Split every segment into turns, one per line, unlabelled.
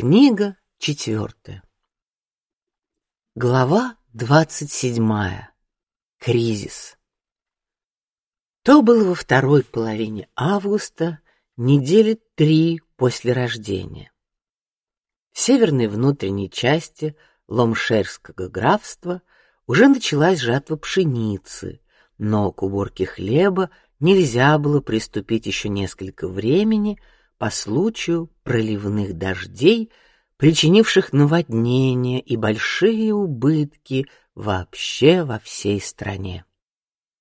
Книга четвертая. Глава двадцать седьмая. Кризис. То было во второй половине августа, недели три после рождения. В северной внутренней части Ломшерского графства уже началась жатва пшеницы, но к уборке хлеба нельзя было приступить еще несколько времени по случаю проливных дождей, причинивших наводнения и большие убытки вообще во всей стране.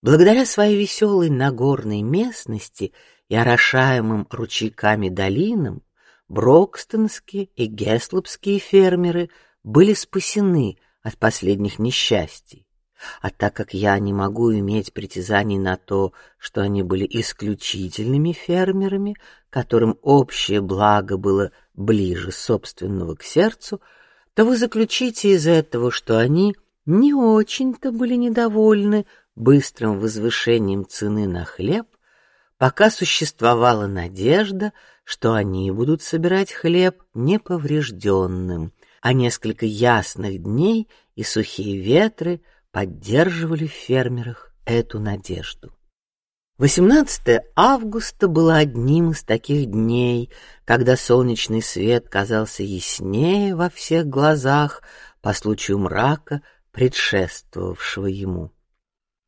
Благодаря своей веселой нагорной местности и орошаемым ручейками долинам, брокстонские и геслопские фермеры были спасены от последних несчастий. А так как я не могу иметь притязаний на то, что они были исключительными фермерами, которым общее благо было ближе собственного к сердцу, то вы заключите из этого, что они не очень-то были недовольны быстрым возвышением цены на хлеб, пока существовала надежда, что они будут собирать хлеб неповрежденным, а несколько ясных дней и сухие ветры поддерживали в фермерах эту надежду. 18 августа было одним из таких дней, когда солнечный свет казался яснее во всех глазах по случаю мрака, предшествовавшего ему.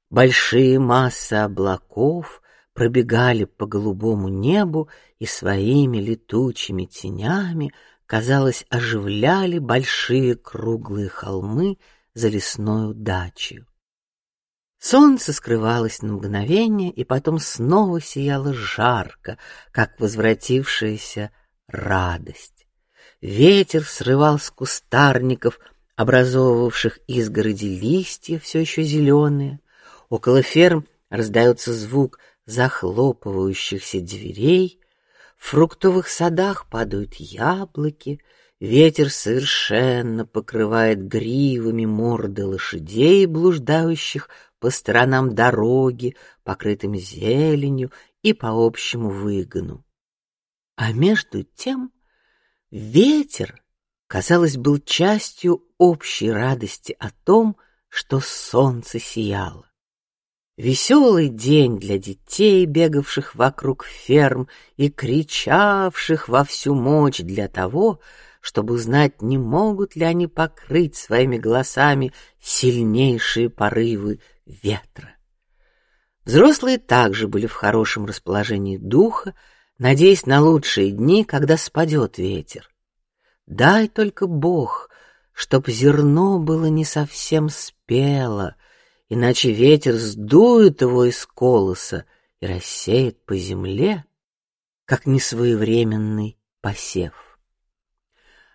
Большие массы облаков пробегали по голубому небу и своими летучими тенями, казалось, оживляли большие круглые холмы за лесной дачей. Солнце скрывалось на мгновение и потом снова сияло жарко, как возвратившаяся радость. Ветер срывал с кустарников, образовывавших изгороди листья, все еще зеленые. Около ферм раздается звук захлопывающихся дверей. В фруктовых садах падают яблоки, Ветер совершенно покрывает гривами морды лошадей, блуждающих по сторонам дороги, покрытым зеленью и по общему выгону. А между тем ветер, казалось, был частью общей радости о том, что солнце сияло. Веселый день для детей, бегавших вокруг ферм и кричавших во всю мощь для того, чтобы узнать, не могут ли они покрыть своими голосами сильнейшие порывы ветра. Взрослые также были в хорошем расположении духа, надеясь на лучшие дни, когда спадет ветер. Дай только Бог, чтоб зерно было не совсем спело, иначе ветер сдует его из колоса и рассеет по земле, как несвоевременный посев.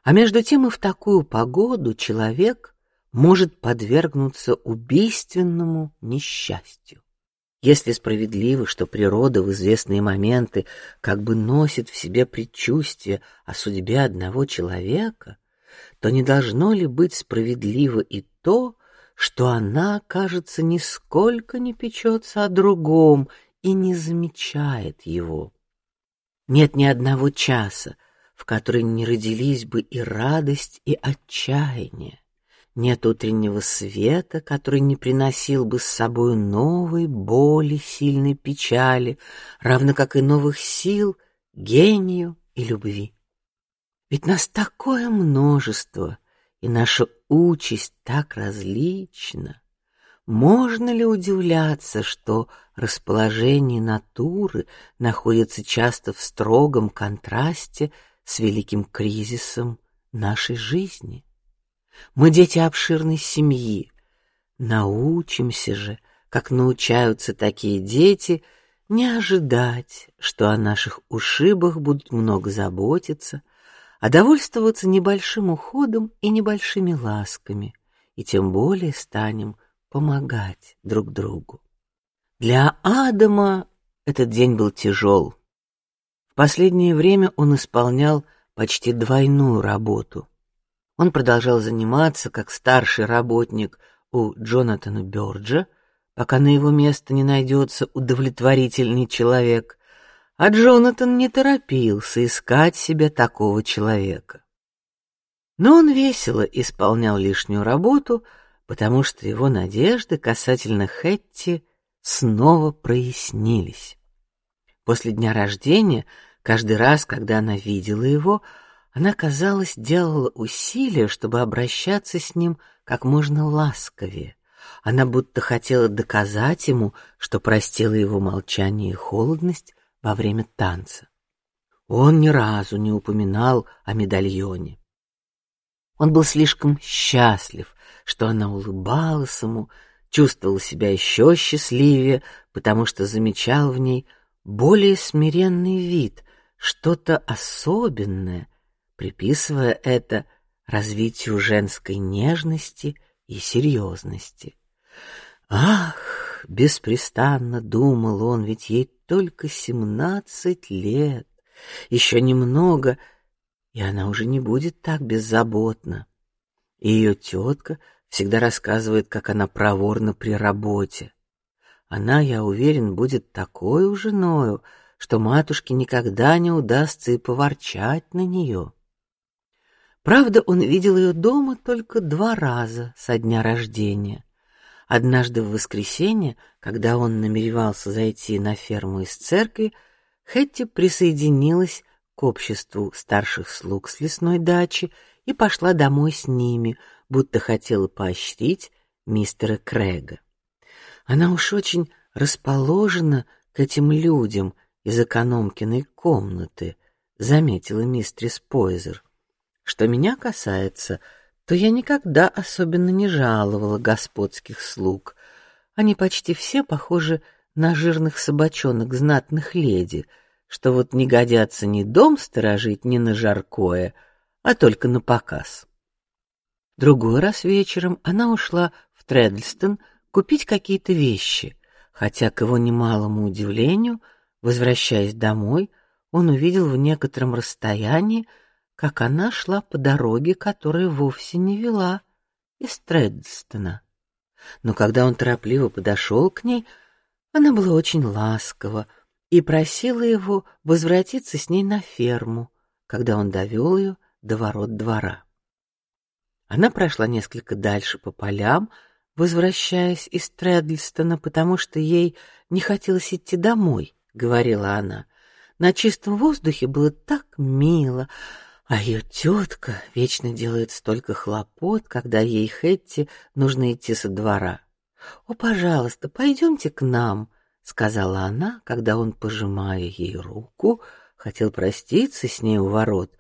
А между тем и в такую погоду человек может подвергнуться убийственному несчастью. Если справедливо, что природа в известные моменты как бы носит в себе предчувствие о судьбе одного человека, то не должно ли быть справедливо и то, что она, кажется, нисколько не печется о другом и не замечает его? Нет ни одного часа, в которой не родились бы и радость, и отчаяние. Нет утреннего света, который не приносил бы с собой новой боли, сильной печали, равно как и новых сил, гению и любви. Ведь нас такое множество, и наша участь так различна. Можно ли удивляться, что расположение натуры находится часто в строгом контрасте с великим кризисом нашей жизни. Мы дети обширной семьи. Научимся же, как научаются такие дети, не ожидать, что о наших ушибах будут много заботиться, а довольствоваться небольшим уходом и небольшими ласками, и тем более станем помогать друг другу. Для Адама этот день был тяжел последнее время он исполнял почти двойную работу. Он продолжал заниматься как старший работник у Джонатана Бёрджа, пока на его место не найдется удовлетворительный человек, а Джонатан не торопился искать себе такого человека. Но он весело исполнял лишнюю работу, потому что его надежды касательно Хэтти снова прояснились. После дня рождения, каждый раз, когда она видела его, она, казалось, делала усилия, чтобы обращаться с ним как можно ласковее. Она будто хотела доказать ему, что простила его молчание и холодность во время танца. Он ни разу не упоминал о медальоне. Он был слишком счастлив, что она улыбалась ему, чувствовал себя еще счастливее, потому что замечал в ней более смиренный вид, что-то особенное, приписывая это развитию женской нежности и серьезности. Ах, беспрестанно думал он, ведь ей только семнадцать лет, еще немного, и она уже не будет так беззаботна. И ее тетка всегда рассказывает, как она проворна при работе. Она, я уверен, будет такой женою, что матушке никогда не удастся и поворчать на нее. Правда, он видел ее дома только два раза со дня рождения. Однажды в воскресенье, когда он намеревался зайти на ферму из церкви, Хэтти присоединилась к обществу старших слуг с лесной дачи и пошла домой с ними, будто хотела поощрить мистера Крэга. Она уж очень расположена к этим людям из экономкиной комнаты, заметила мистрис Пойзер. Что меня касается, то я никогда особенно не жаловала господских слуг. Они почти все похожи на жирных собачонок знатных леди, что вот не годятся ни дом сторожить, ни на жаркое, а только на показ. Другой раз вечером она ушла в Тредлстон купить какие-то вещи, хотя к его немалому удивлению, возвращаясь домой, он увидел в некотором расстоянии, как она шла по дороге, которая вовсе не вела из Тредлстона. Но когда он торопливо подошел к ней, она была очень ласкова и просила его возвратиться с ней на ферму, когда он довел ее до ворот двора. Она прошла несколько дальше по полям, возвращаясь из Тредлстона, потому что ей не хотелось идти домой, говорила она. На чистом воздухе было так мило, а ее тетка вечно делает столько хлопот, когда ей Хэтти нужно идти со двора. О, пожалуйста, пойдемте к нам, сказала она, когда он, пожимая ей руку, хотел проститься с ней у ворот,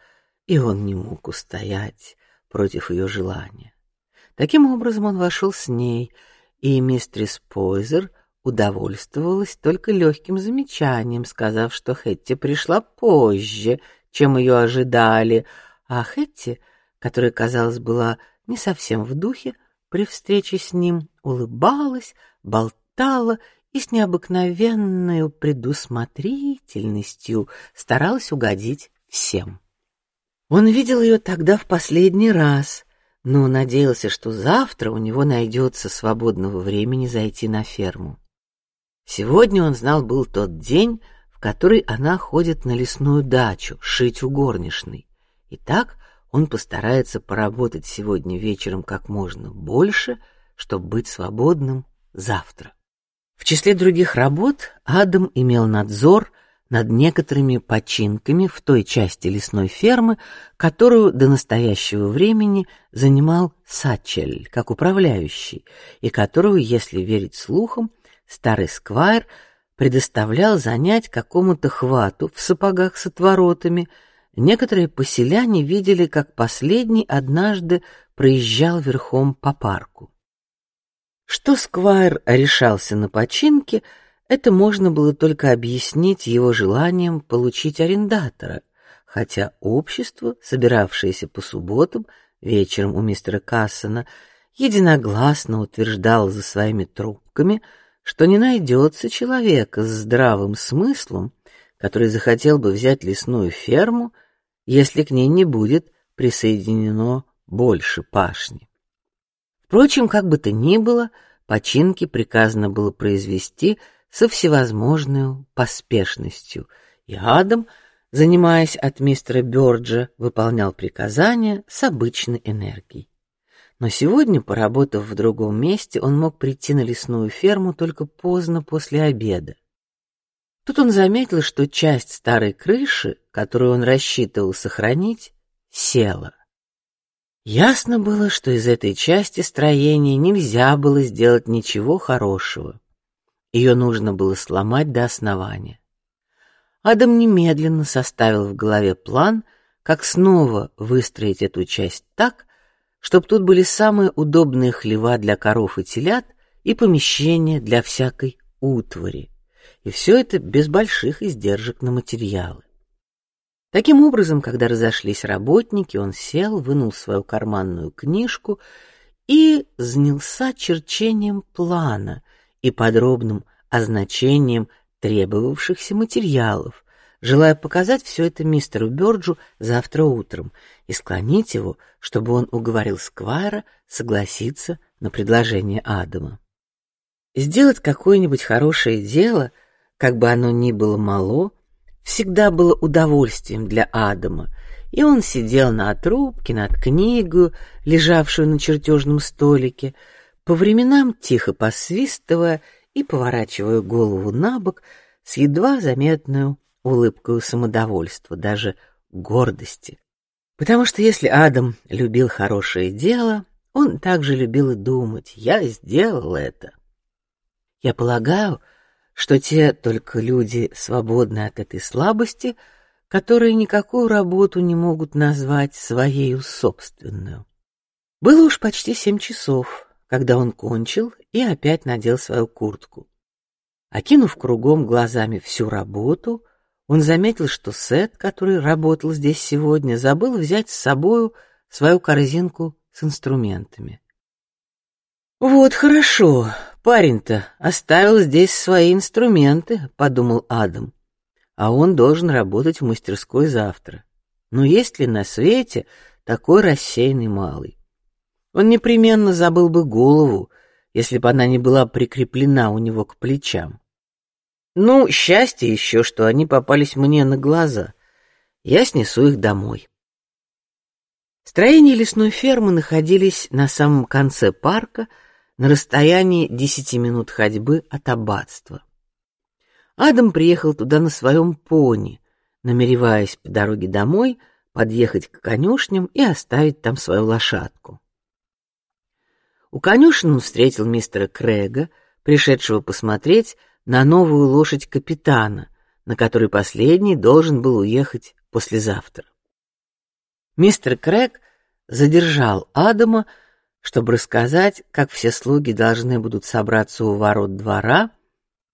и он не мог устоять против ее желания. Таким образом он вошел с ней, и мистрис Пойзер удовольствовалась только легким замечанием, сказав, что Хэтти пришла позже, чем ее ожидали, а Хэтти, которая, казалось, была не совсем в духе, при встрече с ним улыбалась, болтала и с необыкновенной предусмотрительностью старалась угодить всем. Он видел ее тогда в последний раз, но надеялся, что завтра у него найдется свободного времени зайти на ферму. Сегодня он знал был тот день, в который она ходит на лесную дачу шить у горничной. И так он постарается поработать сегодня вечером как можно больше, чтобы быть свободным завтра. В числе других работ Адам имел надзор над некоторыми починками в той части лесной фермы, которую до настоящего времени занимал Сачель как управляющий, и которую, если верить слухам, старый сквайр предоставлял занять какому-то хвату в сапогах с отворотами. Некоторые поселяне видели, как последний однажды проезжал верхом по парку. Что сквайр решался на починки, это можно было только объяснить его желанием получить арендатора, хотя общество, собиравшееся по субботам вечером у мистера Кассона, единогласно утверждало за своими трубками, что не найдется человека с здравым смыслом, который захотел бы взять лесную ферму, если к ней не будет присоединено больше пашни. Впрочем, как бы то ни было, починки приказано было произвести со всевозможной поспешностью, и Адам занимаясь от мистера Бёрджа, выполнял приказания с обычной энергией. Но сегодня, поработав в другом месте, он мог прийти на лесную ферму только поздно после обеда. Тут он заметил, что часть старой крыши, которую он рассчитывал сохранить, села. Ясно было, что из этой части строения нельзя было сделать ничего хорошего. Ее нужно было сломать до основания. Адам немедленно составил в голове план, как снова выстроить эту часть так, чтобы тут были самые удобные хлева для коров и телят и помещения для всякой утвари. И все это без больших издержек на материалы. Таким образом, когда разошлись работники, он сел, вынул свою карманную книжку и занялся черчением плана и подробным означением требовавшихся материалов, желая показать все это мистеру Бёрджу завтра утром и склонить его, чтобы он уговорил Сквайра согласиться на предложение Адама. Сделать какое-нибудь хорошее дело, как бы оно ни было мало, всегда было удовольствием для Адама, и он сидел на трубке над книгой, лежавшую на чертежном столике, по временам тихо посвистывая и поворачивая голову на бок с едва заметной улыбкой самодовольства, даже гордости. Потому что если Адам любил хорошее дело, он также любил и думать: я сделал это. Я полагаю, что те только люди, свободные от этой слабости, которые никакую работу не могут назвать своей собственную. Было уж почти семь часов когда он кончил и опять надел свою куртку. Окинув кругом глазами всю работу, он заметил, что Сет, который работал здесь сегодня, забыл взять с собою свою корзинку с инструментами. Вот хорошо, парень-то оставил здесь свои инструменты, подумал Адам. А он должен работать в мастерской завтра. Но есть ли на свете такой рассеянный малый? Он непременно забыл бы голову, если бы она не была прикреплена у него к плечам. Ну, счастье еще, что они попались мне на глаза. Я снесу их домой. Строения лесной фермы находились на самом конце парка, на расстоянии десяти минут ходьбы от аббатства. Адам приехал туда на своем пони, намереваясь по дороге домой подъехать к конюшням и оставить там свою лошадку. У конюшен он встретил мистера Крэга, пришедшего посмотреть на новую лошадь капитана, на которой последний должен был уехать послезавтра. Мистер Крэг задержал Адама, чтобы рассказать, как все слуги должны будут собраться у ворот двора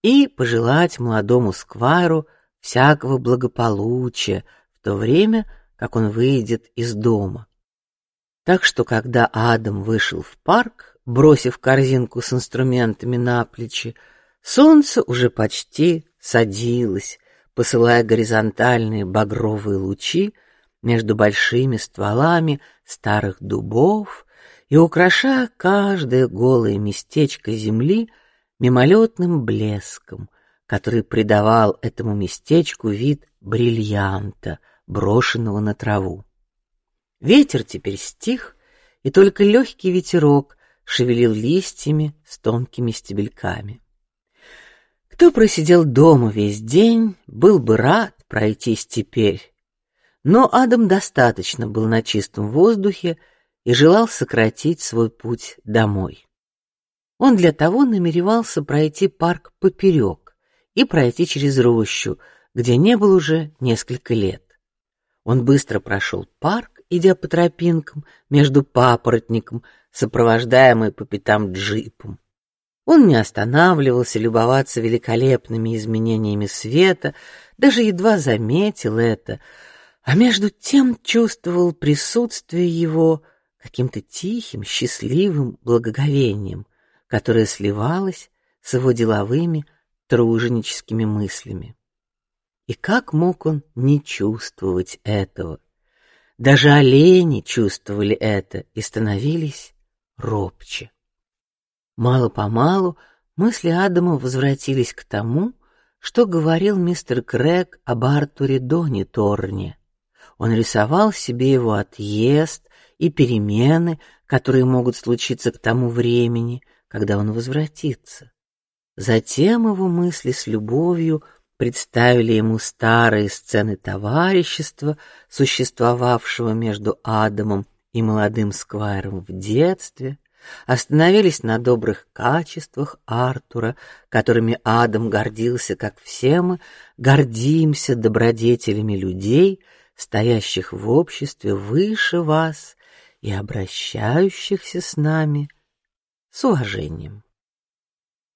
и пожелать молодому сквайру всякого благополучия в то время, как он выйдет из дома. Так что, когда Адам вышел в парк, бросив корзинку с инструментами на плечи, солнце уже почти садилось, посылая горизонтальные багровые лучи между большими стволами старых дубов и украшая каждое голое местечко земли мимолетным блеском, который придавал этому местечку вид бриллианта, брошенного на траву. Ветер теперь стих, и только легкий ветерок шевелил листьями с тонкими стебельками. Кто просидел дома весь день, был бы рад пройтись теперь. Но Адам достаточно был на чистом воздухе и желал сократить свой путь домой. Он для того намеревался пройти парк поперек и пройти через рощу, где не был уже несколько лет. Он быстро прошел парк, идя по тропинкам между папоротником, сопровождаемый по пятам джипом. Он не останавливался любоваться великолепными изменениями света, даже едва заметил это, а между тем чувствовал присутствие его каким-то тихим, счастливым благоговением, которое сливалось с его деловыми, труженическими мыслями. И как мог он не чувствовать этого? Даже олени чувствовали это и становились робче. Мало по малу мысли Адама возвратились к тому, что говорил мистер Крэг об Артуре Дони Торне. Он рисовал себе его отъезд и перемены, которые могут случиться к тому времени, когда он возвратится. Затем его мысли с любовью представили ему старые сцены товарищества, существовавшего между Адамом и молодым сквайром в детстве, остановились на добрых качествах Артура, которыми Адам гордился, как все мы гордимся добродетелями людей, стоящих в обществе выше вас и обращающихся с нами с уважением.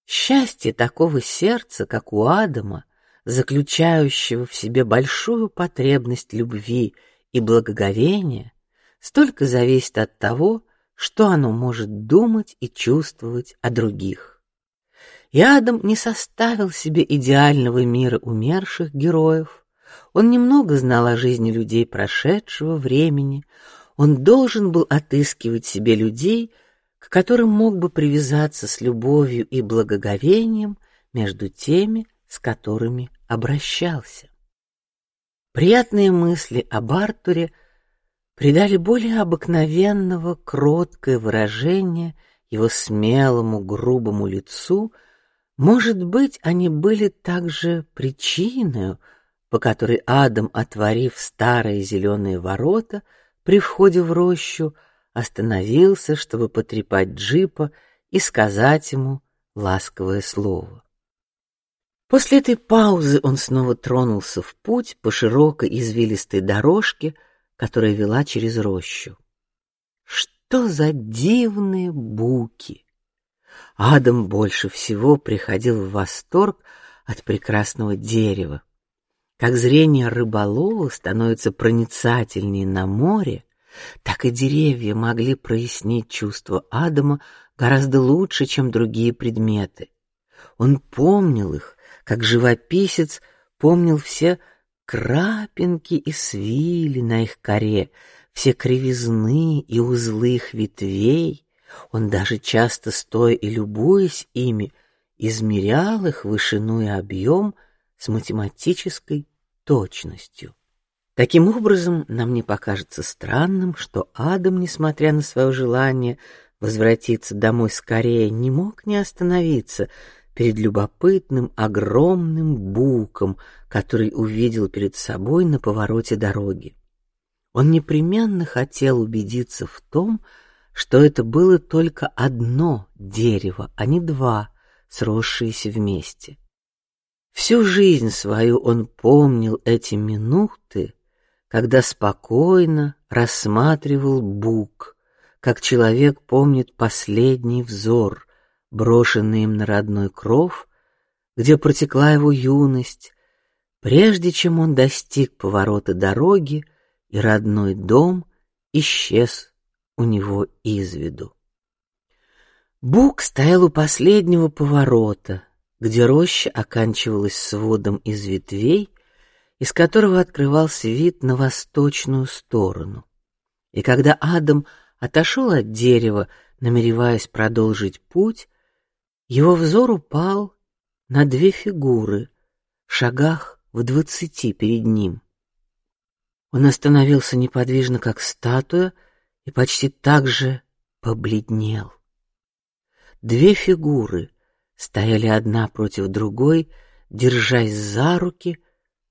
Счастье такого сердца, как у Адама, заключающего в себе большую потребность любви и благоговения, столько зависит от того, что оно может думать и чувствовать о других. И Адам не составил себе идеального мира умерших героев. Он немного знал о жизни людей прошедшего времени. Он должен был отыскивать себе людей, к которым мог бы привязаться с любовью и благоговением между теми, с которыми обращался. Приятные мысли об Артуре – придали более обыкновенного кроткое выражение его смелому грубому лицу. Может быть, они были также причиной, по которой Адам, отворив старые зеленые ворота при входе в рощу, остановился, чтобы потрепать джипа и сказать ему ласковое слово. После этой паузы он снова тронулся в путь по широкой извилистой дорожке, которая вела через рощу. Что за дивные буки! Адам больше всего приходил в восторг от прекрасного дерева. Как зрение рыболова становится проницательнее на море, так и деревья могли прояснить чувства Адама гораздо лучше, чем другие предметы. Он помнил их, как живописец помнил все крапинки и свили на их коре, все кривизны и узлы их ветвей. Он даже часто стоя и любуясь ими, измерял их вышину и объем с математической точностью. Таким образом, нам не покажется странным, что Адам, несмотря на свое желание возвратиться домой скорее, не мог не остановиться перед любопытным огромным буком, который увидел перед собой на повороте дороги. Он непременно хотел убедиться в том, что это было только одно дерево, а не два, сросшиеся вместе. Всю жизнь свою он помнил эти минуты, когда спокойно рассматривал бук, как человек помнит последний взор, брошенный им на родной кров, где протекла его юность, прежде чем он достиг поворота дороги, и родной дом исчез у него из виду. Бук стоял у последнего поворота, где роща оканчивалась сводом из ветвей, из которого открывался вид на восточную сторону. И когда Адам отошел от дерева, намереваясь продолжить путь, его взор упал на две фигуры в шагах в двадцати перед ним. Он остановился неподвижно, как статуя, и почти так же побледнел. Две фигуры стояли одна против другой, держась за руки,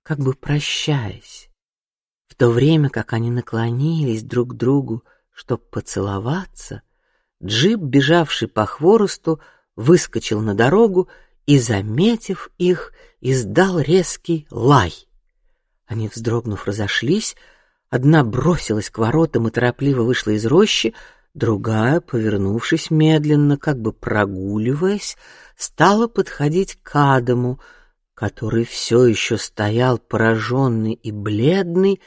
как бы прощаясь. В то время, как они наклонились друг к другу, чтобы поцеловаться, джип, бежавший по хворосту, выскочил на дорогу и, заметив их, издал резкий лай. Они, вздрогнув, разошлись. Одна бросилась к воротам и торопливо вышла из рощи, другая, повернувшись медленно, как бы прогуливаясь, стала подходить к Адаму, который все еще стоял пораженный и бледный,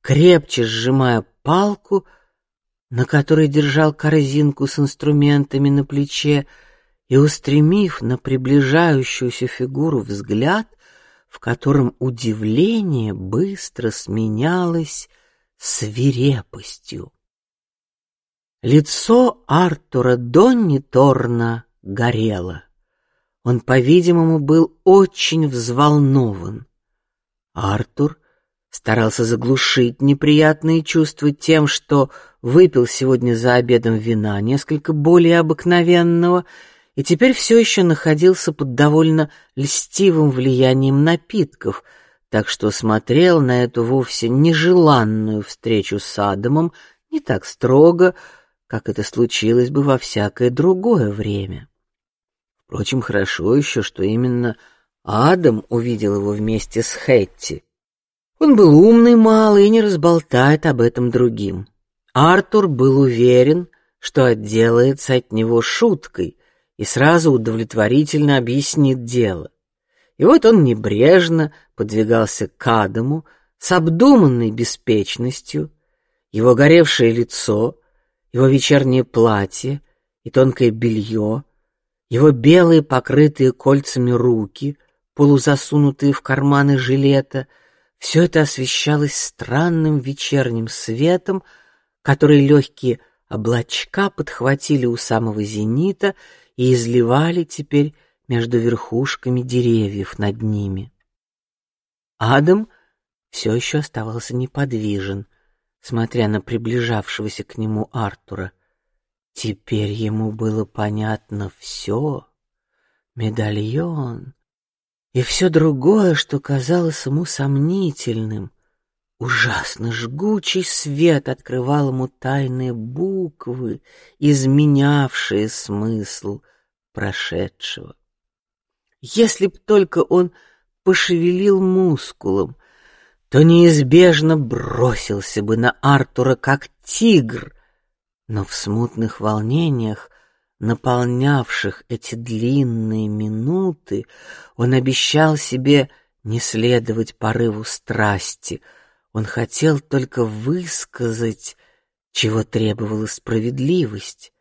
крепче сжимая палку, на которой держал корзинку с инструментами на плече и устремив на приближающуюся фигуру взгляд, в котором удивление быстро сменялось свирепостью. Лицо Артура Донни Торна горело. Он, по-видимому, был очень взволнован. Артур старался заглушить неприятные чувства тем, что выпил сегодня за обедом вина несколько более обыкновенного и теперь все еще находился под довольно льстивым влиянием напитков, так что смотрел на эту вовсе нежеланную встречу с Адамом не так строго, как это случилось бы во всякое другое время. Впрочем, хорошо еще, что именно Адам увидел его вместе с Хэтти. Он был умный малый и не разболтает об этом другим. Артур был уверен, что отделается от него шуткой и сразу удовлетворительно объяснит дело. И вот он небрежно подвигался к Адаму с обдуманной беспечностью, его горевшее лицо, его вечернее платье и тонкое белье его белые, покрытые кольцами руки, полузасунутые в карманы жилета, все это освещалось странным вечерним светом, который легкие облачка подхватили у самого зенита и изливали теперь между верхушками деревьев над ними. Адам все еще оставался неподвижен, смотря на приближавшегося к нему Артура. Теперь ему было понятно все: медальон и все другое, что казалось ему сомнительным. Ужасно жгучий свет открывал ему тайные буквы, изменявшие смысл прошедшего. Если б только он пошевелил мускулом, то неизбежно бросился бы на Артура как тигр, но в смутных волнениях, наполнявших эти длинные минуты, он обещал себе не следовать порыву страсти. Он хотел только высказать, чего требовала справедливость.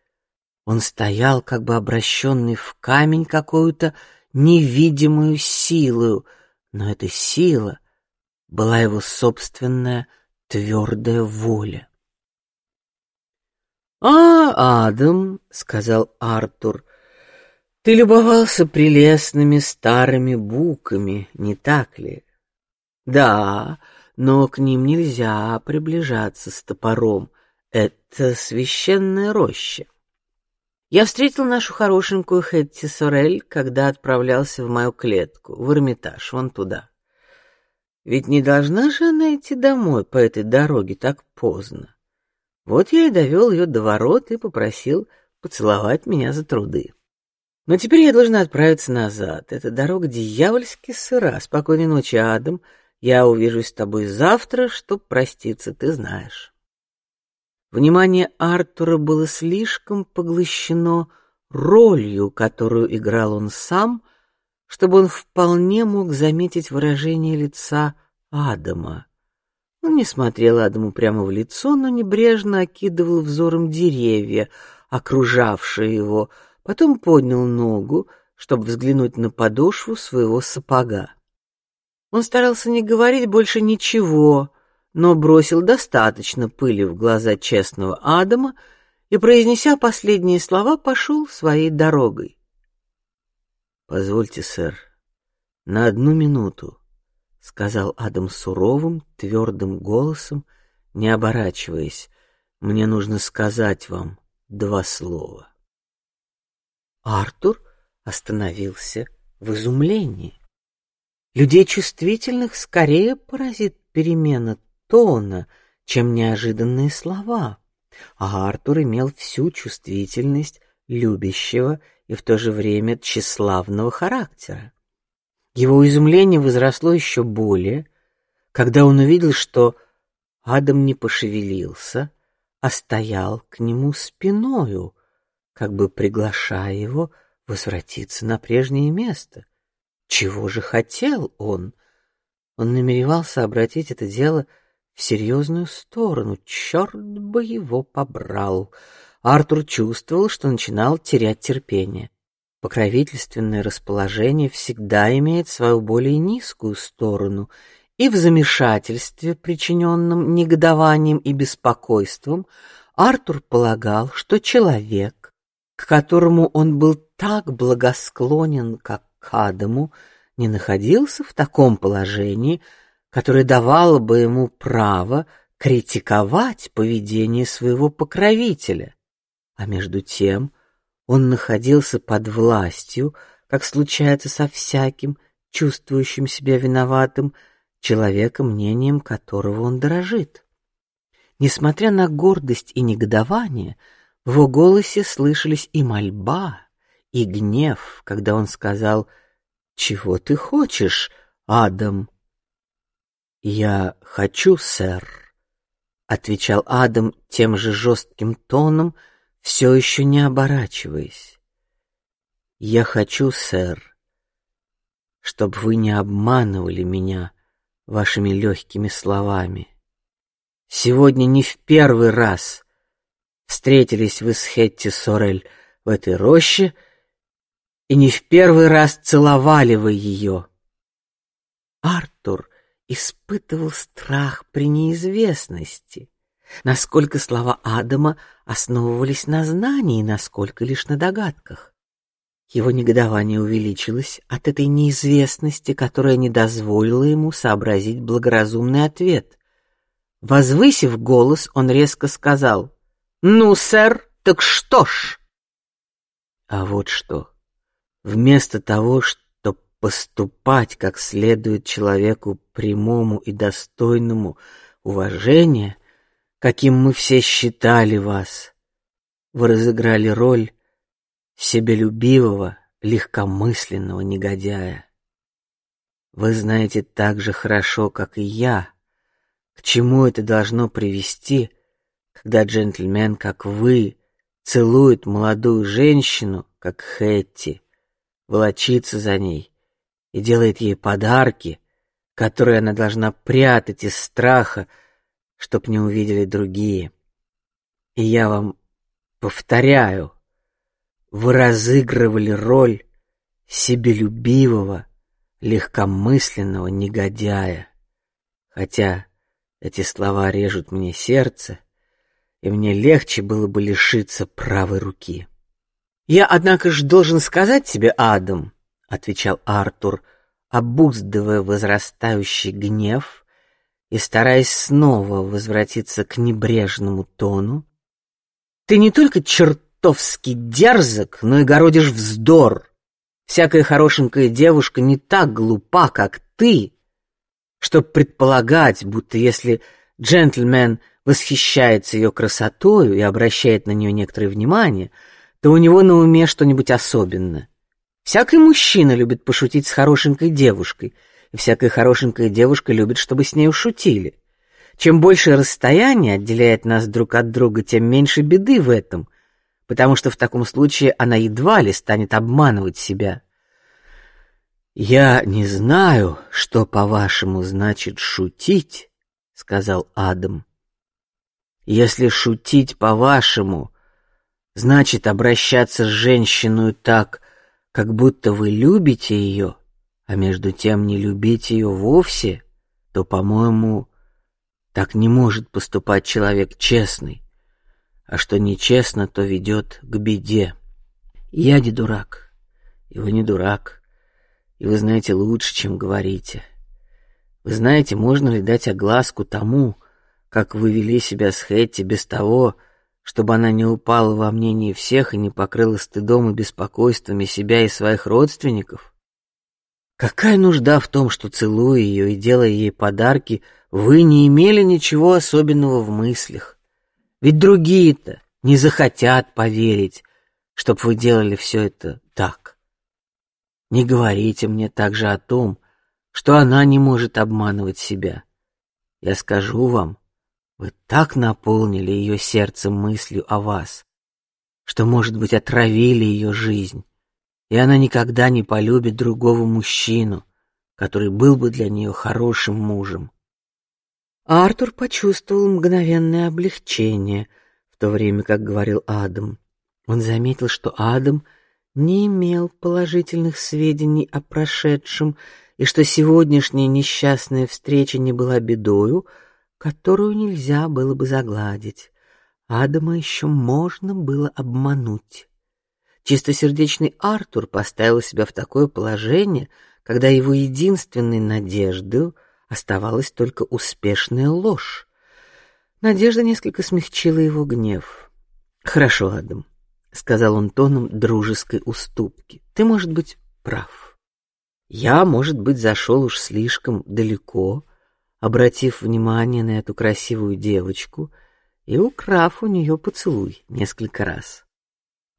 Он стоял, как бы обращенный в камень какую-то невидимую силу, но эта сила была его собственная твердая воля. А, Адам, сказал Артур, ты любовался прелестными старыми буками, не так ли? Да, но к ним нельзя приближаться с топором. Это священная роща. Я встретил нашу хорошенькую Хэтти Сорель, когда отправлялся в мою клетку, в Эрмитаж, вон туда. Ведь не должна же она идти домой по этой дороге так поздно. Вот я и довел ее до ворот и попросил поцеловать меня за труды. Но теперь я должна отправиться назад. Эта дорога дьявольски сыра. Спокойной ночи, Адам. Я увижусь с тобой завтра, чтоб проститься, ты знаешь. Внимание Артура было слишком поглощено ролью, которую играл он сам, чтобы он вполне мог заметить выражение лица Адама. Он не смотрел Адаму прямо в лицо, но небрежно окидывал взором деревья, окружавшие его, потом поднял ногу, чтобы взглянуть на подошву своего сапога. Он старался не говорить больше ничего, но бросил достаточно пыли в глаза честного Адама и, произнеся последние слова, пошел своей дорогой. Позвольте, сэр, на одну минуту сказал Адам суровым, твердым голосом, не оборачиваясь. Мне нужно сказать вам два слова. Артур остановился в изумлении. Людей чувствительных скорее поразит перемена тона, чем неожиданные слова. А Артур имел всю чувствительность любящего и в то же время тщеславного характера. Его изумление возросло еще более, когда он увидел, что Адам не пошевелился, а стоял к нему спиною, как бы приглашая его возвратиться на прежнее место. Чего же хотел он? Он намеревался обратить это дело в серьезную сторону. Черт бы его побрал! Артур чувствовал, что начинал терять терпение. Покровительственное расположение всегда имеет свою более низкую сторону, и в замешательстве, причиненном негодованием и беспокойством, Артур полагал, что человек, к которому он был так благосклонен, как к Адаму, не находился в таком положении, которое давало бы ему право критиковать поведение своего покровителя. А между тем он находился под властью, как случается со всяким чувствующим себя виноватым человеком, мнением которого он дорожит. Несмотря на гордость и негодование, в его голосе слышались и мольба, и гнев, когда он сказал: "Чего ты хочешь, Адам?" "Я хочу, сэр", отвечал Адам тем же жестким тоном, все еще не оборачиваясь. "Я хочу, сэр, чтобы вы не обманывали меня вашими легкими словами. Сегодня не в первый раз встретились вы с Хетти Сорель в этой роще, и не в первый раз целовали вы ее. Артур испытывал страх при неизвестности, насколько слова Адама основывались на знании, насколько лишь на догадках. Его негодование увеличилось от этой неизвестности, которая не дозволила ему сообразить благоразумный ответ. Возвысив голос, он резко сказал: "Ну, сэр, так что ж?" А вот что. Вместо того, чтобы поступать как следует человеку прямому и достойному уважения, каким мы все считали вас, вы разыграли роль себелюбивого, легкомысленного негодяя. Вы знаете так же хорошо, как и я, к чему это должно привести, когда джентльмен, как вы, целует молодую женщину, как Хэтти, волочится за ней и делает ей подарки, которые она должна прятать из страха, чтоб не увидели другие. И я вам повторяю, вы разыгрывали роль себелюбивого, легкомысленного негодяя, хотя эти слова режут мне сердце, и мне легче было бы лишиться правой руки. Я, однако же, должен сказать тебе, Адам, отвечал Артур, обуздывая возрастающий гнев и стараясь снова возвратиться к небрежному тону. Ты не только чертовски дерзок, но и городишь вздор. Всякая хорошенькая девушка не так глупа, как ты, чтоб предполагать, будто если джентльмен восхищается ее красотой и обращает на нее некоторое внимание, то у него на уме что-нибудь особенное. Всякий мужчина любит пошутить с хорошенькой девушкой, и всякая хорошенькая девушка любит, чтобы с ней шутили. Чем больше расстояние отделяет нас друг от друга, тем меньше беды в этом, потому что в таком случае она едва ли станет обманывать себя. Я не знаю, что по-вашему значит шутить, сказал Адам. Если шутить по-вашему значит обращаться с женщиной так, как будто вы любите ее, а между тем не любить ее вовсе, то, по-моему, так не может поступать человек честный, а что нечестно, то ведет к беде. Я не дурак, и вы не дурак и вы знаете лучше, чем говорите. Вы знаете, можно ли дать огласку тому, как вы вели себя с Хэтти без того, чтобы она не упала во мнении всех и не покрыла стыдом и беспокойствами себя и своих родственников? Какая нужда в том, что целуя ее и делая ей подарки, вы не имели ничего особенного в мыслях? Ведь другие-то не захотят поверить, чтоб вы делали все это так. Не говорите мне также о том, что она не может обманывать себя. Я скажу вам, вы так наполнили ее сердце мыслью о вас, что, может быть, отравили ее жизнь, и она никогда не полюбит другого мужчину, который был бы для нее хорошим мужем. Артур почувствовал мгновенное облегчение, в то время как говорил Адам. Он заметил, что Адам не имел положительных сведений о прошедшем и что сегодняшняя несчастная встреча не была бедою, которую нельзя было бы загладить. Адама еще можно было обмануть. Чистосердечный Артур поставил себя в такое положение, когда его единственной надеждой оставалась только успешная ложь. Надежда несколько смягчила его гнев. Хорошо, Адам, сказал он тоном дружеской уступки. Ты, может быть, прав. Я, может быть, зашел уж слишком далеко, обратив внимание на эту красивую девочку и украв у нее поцелуй несколько раз.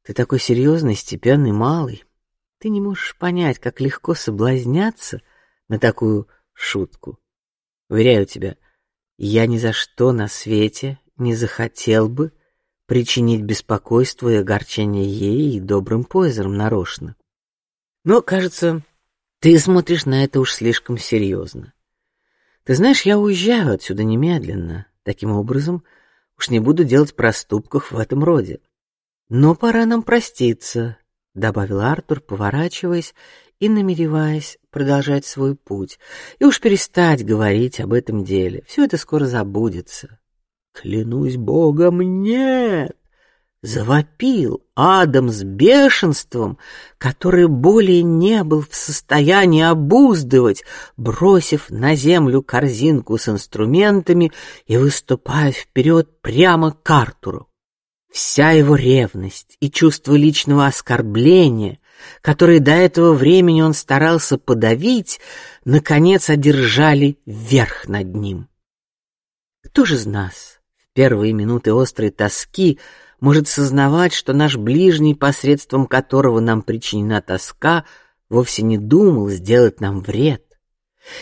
Ты такой серьезный, степенный, малый. Ты не можешь понять, как легко соблазняться на такую шутку. Уверяю тебя, я ни за что на свете не захотел бы причинить беспокойство и огорчение ей и добрым поэзерам нарочно. Но, кажется, ты смотришь на это уж слишком серьезно. Ты знаешь, я уезжаю отсюда немедленно. Таким образом, уж не буду делать проступков в этом роде. Но пора нам проститься, добавил Артур, поворачиваясь и намереваясь продолжать свой путь, и уж перестать говорить об этом деле. Все это скоро забудется. Клянусь Богом, нет! Завопил Адам с бешенством, который более не был в состоянии обуздывать, бросив на землю корзинку с инструментами и выступая вперед прямо к Артуру. Вся его ревность и чувство личного оскорбления, которые до этого времени он старался подавить, наконец одержали верх над ним. Кто же из нас в первые минуты острой тоски может сознавать, что наш ближний, посредством которого нам причинена тоска, вовсе не думал сделать нам вред.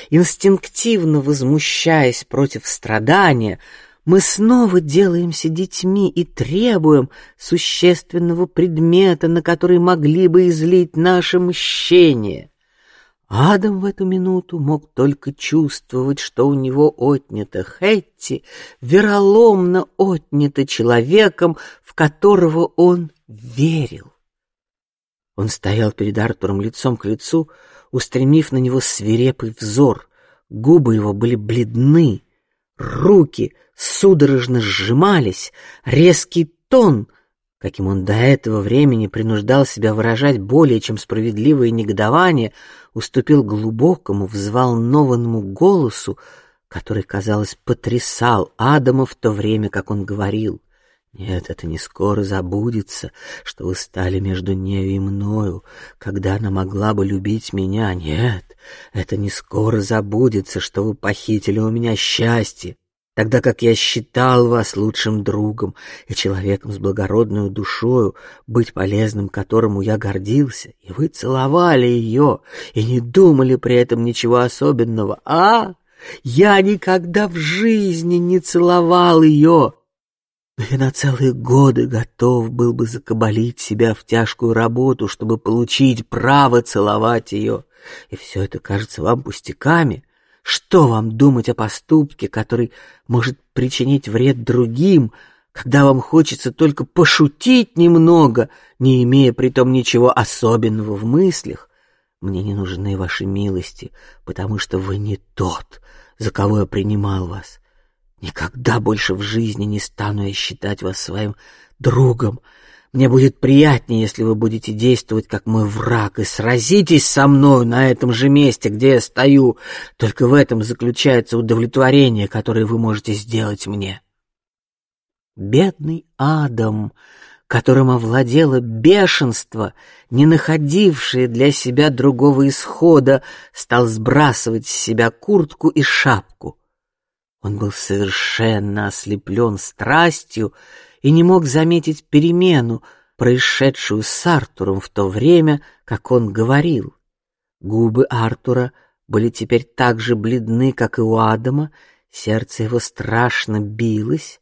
Инстинктивно возмущаясь против страдания, мы снова делаемся детьми и требуем существенного предмета, на который могли бы излить наше мщение. Адам в эту минуту мог только чувствовать, что у него отнято Хэтти, вероломно отнято человеком, в которого он верил. Он стоял перед Артуром лицом к лицу, устремив на него свирепый взор. Губы его были бледны, руки судорожно сжимались, резкий тон — каким он до этого времени принуждал себя выражать более чем справедливое негодование, уступил глубокому, взволнованному голосу, который, казалось, потрясал Адама в то время, как он говорил: "Нет, это не скоро забудется, что вы стали между нею и мною, когда она могла бы любить меня. Нет, это не скоро забудется, что вы похитили у меня счастье, тогда как я считал вас лучшим другом и человеком с благородной душою, быть полезным которому я гордился, и вы целовали ее и не думали при этом ничего особенного, а? Я никогда в жизни не целовал ее. Но я на целые годы готов был бы закабалить себя в тяжкую работу, чтобы получить право целовать ее. И все это кажется вам пустяками. Что вам думать о поступке, который может причинить вред другим, когда вам хочется только пошутить немного, не имея при том ничего особенного в мыслях? Мне не нужны ваши милости, потому что вы не тот, за кого я принимал вас. Никогда больше в жизни не стану я считать вас своим другом, мне будет приятнее, если вы будете действовать как мой враг и сразитесь со мной на этом же месте, где я стою. Только в этом заключается удовлетворение, которое вы можете сделать мне. Бедный Адам, которым овладело бешенство, не находившее для себя другого исхода, стал сбрасывать с себя куртку и шапку. Он был совершенно ослеплен страстью и не мог заметить перемену, происшедшую с Артуром в то время, как он говорил. Губы Артура были теперь так же бледны, как и у Адама, сердце его страшно билось.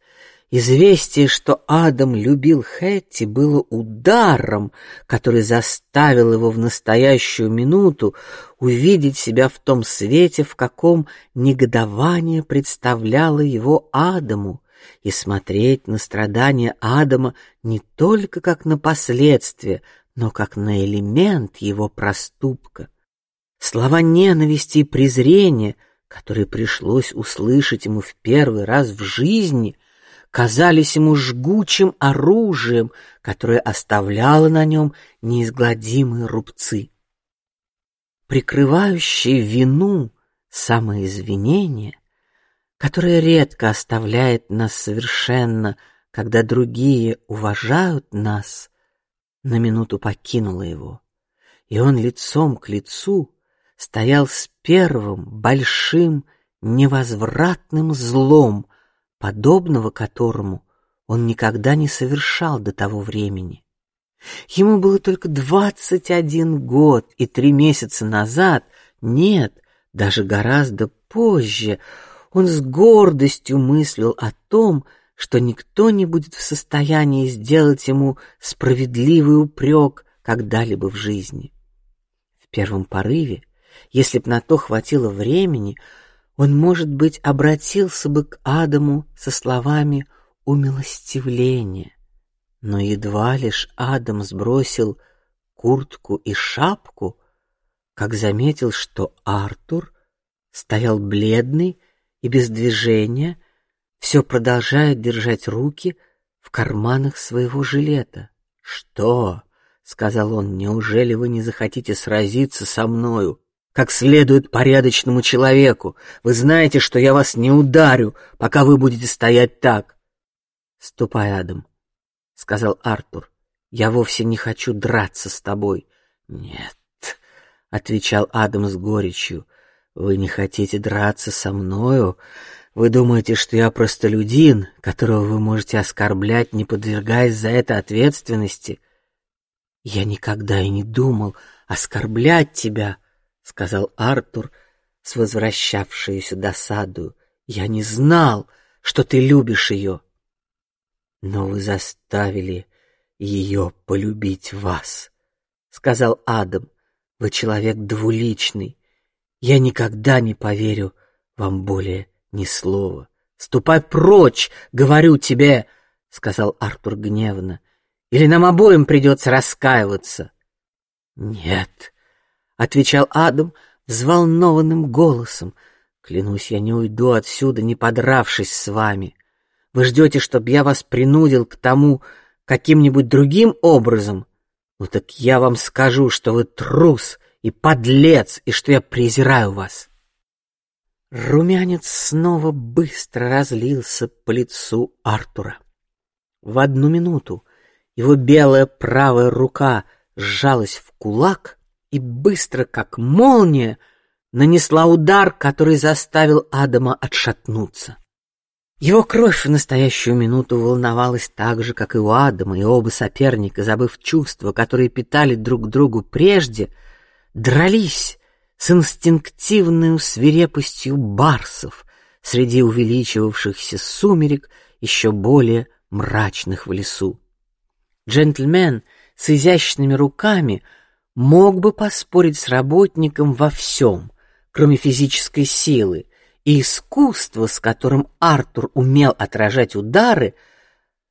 Известие, что Адам любил Хэтти, было ударом, который заставил его в настоящую минуту увидеть себя в том свете, в каком негодование представляло его Адаму и смотреть на страдания Адама не только как на последствия, но как на элемент его проступка. Слова ненависти и презрения, которые пришлось услышать ему в первый раз в жизни, казались ему жгучим оружием, которое оставляло на нем неизгладимые рубцы. Прикрывающие вину самоизвинение, которое редко оставляет нас совершенно, когда другие уважают нас, на минуту покинуло его, и он лицом к лицу стоял с первым большим невозвратным злом, подобного которому он никогда не совершал до того времени. Ему было только двадцать один год, и три месяца назад, нет, даже гораздо позже, он с гордостью мыслил о том, что никто не будет в состоянии сделать ему справедливый упрек когда-либо в жизни. В первом порыве, если б на то хватило времени, он, может быть, обратился бы к Адаму со словами умилостивления, но едва лишь Адам сбросил куртку и шапку, как заметил, что Артур стоял бледный и без движения, все продолжая держать руки в карманах своего жилета. Что? сказал он. Неужели вы не захотите сразиться со мною? как следует порядочному человеку. Вы знаете, что я вас не ударю, пока вы будете стоять так. Ступай, Адам, сказал Артур. Я вовсе не хочу драться с тобой. Нет, отвечал Адам с горечью. Вы не хотите драться со мною? Вы думаете, что я простолюдин, которого вы можете оскорблять, не подвергаясь за это ответственности? Я никогда и не думал оскорблять тебя, сказал Артур с возвращавшейся досадою. Я не знал, что ты любишь ее. Но вы заставили ее полюбить вас, сказал Адам. Вы человек двуличный. Я никогда не поверю вам более ни слова. Ступай прочь, говорю тебе, сказал Артур гневно. Или нам обоим придется раскаиваться. Нет, отвечал Адам взволнованным голосом. Клянусь, я не уйду отсюда, не подравшись с вами. Вы ждете, чтобы я вас принудил к тому каким-нибудь другим образом? Ну так я вам скажу, что вы трус и подлец, и что я презираю вас. Румянец снова быстро разлился по лицу Артура. В одну минуту его белая правая рука сжалась в кулак, и быстро, как молния, нанесла удар, который заставил Адама отшатнуться. Его кровь в настоящую минуту волновалась так же, как и у Адама, и оба соперника, забыв чувства, которые питали друг другу прежде, дрались с инстинктивной свирепостью барсов среди увеличивавшихся сумерек, еще более мрачных в лесу. Джентльмен с изящными руками — мог бы поспорить с работником во всем, кроме физической силы, и искусство, с которым Артур умел отражать удары,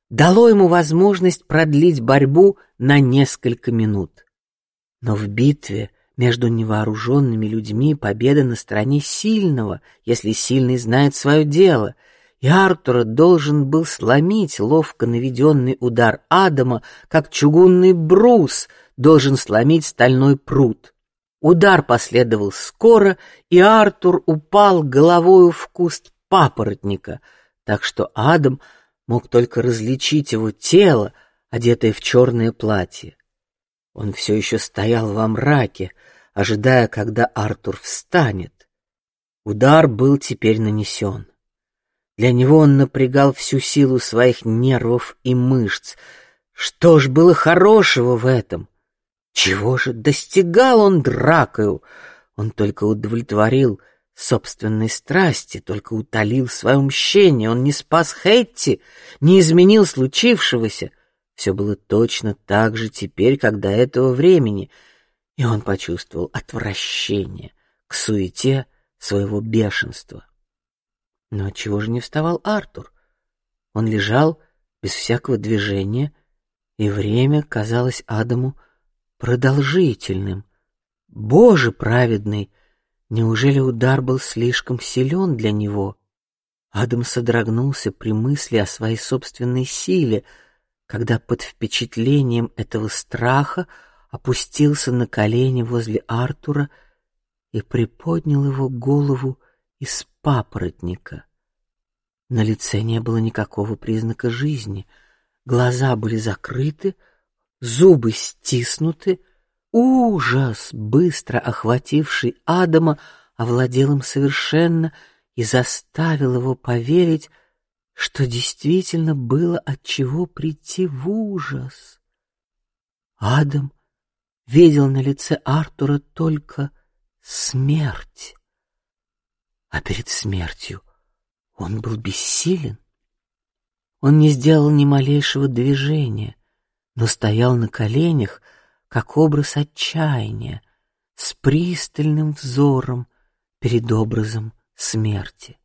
дало ему возможность продлить борьбу на несколько минут. Но в битве между невооруженными людьми победа на стороне сильного, если сильный знает свое дело, и Артур должен был сломить ловко наведенный удар Адама, как чугунный брус должен сломить стальной пруд. Удар последовал скоро, и Артур упал головою в куст папоротника, так что Адам мог только различить его тело, одетое в черное платье. Он все еще стоял во мраке, ожидая, когда Артур встанет. Удар был теперь нанесен. Для него он напрягал всю силу своих нервов и мышц. Что ж было хорошего в этом? Чего же достигал он дракою? Он только удовлетворил собственной страсти, только утолил свое мщение. Он не спас Хэтти, не изменил случившегося. Все было точно так же теперь, как до этого времени, и он почувствовал отвращение к суете своего бешенства. Но чего же не вставал Артур? Он лежал без всякого движения, и время казалось Адаму продолжительным. Боже праведный, неужели удар был слишком силен для него? Адам содрогнулся при мысли о своей собственной силе, когда под впечатлением этого страха опустился на колени возле Артура и приподнял его голову из папоротника. На лице не было никакого признака жизни, глаза были закрыты, зубы стиснуты. Ужас, быстро охвативший Адама, овладел им совершенно и заставил его поверить, что действительно было от чего прийти в ужас. Адам видел на лице Артура только смерть, а перед смертью он был бессилен. Он не сделал ни малейшего движения, но стоял на коленях, как образ отчаяния, с пристальным взором перед образом смерти.